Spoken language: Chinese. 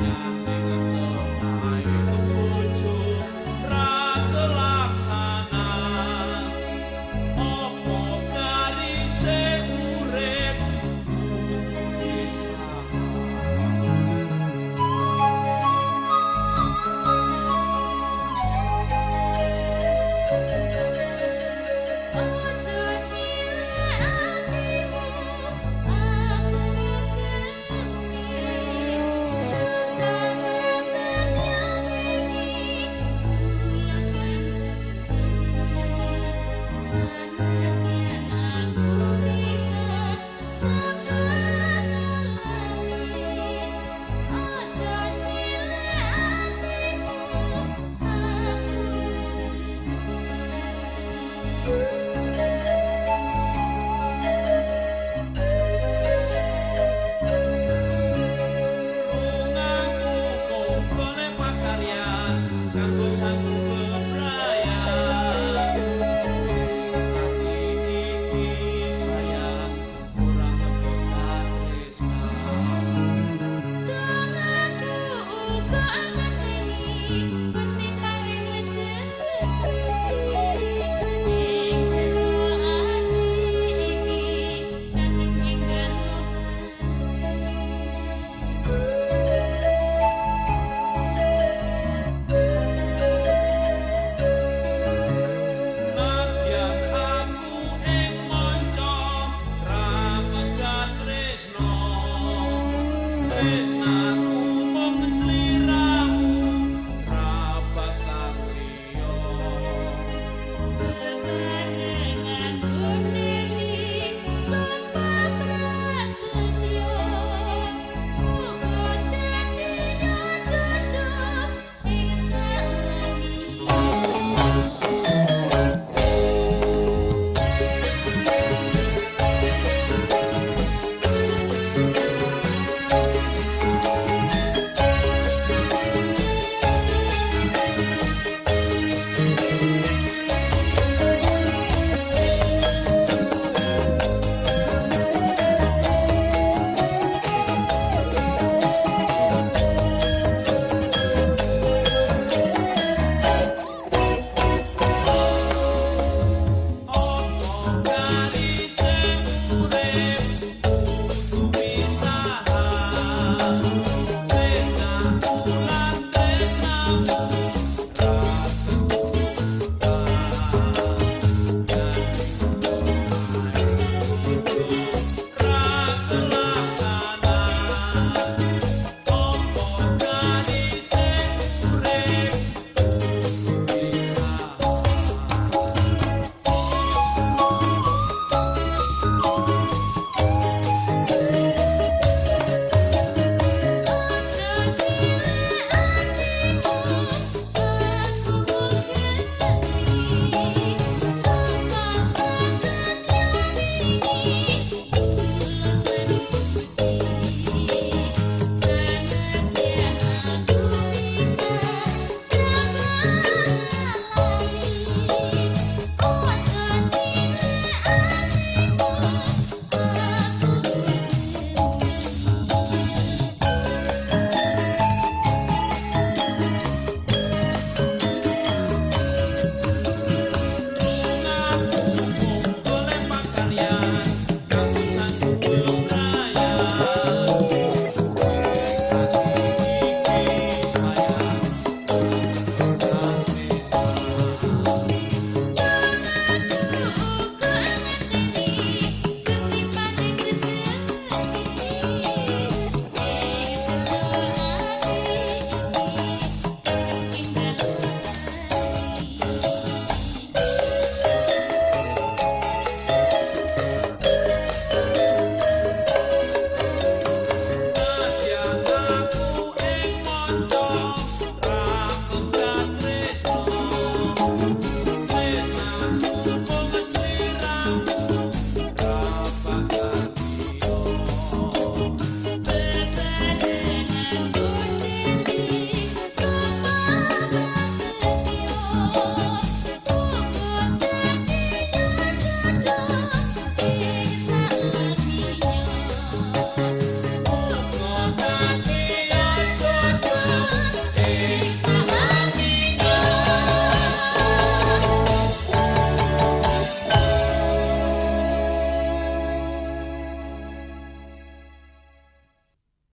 Yeah.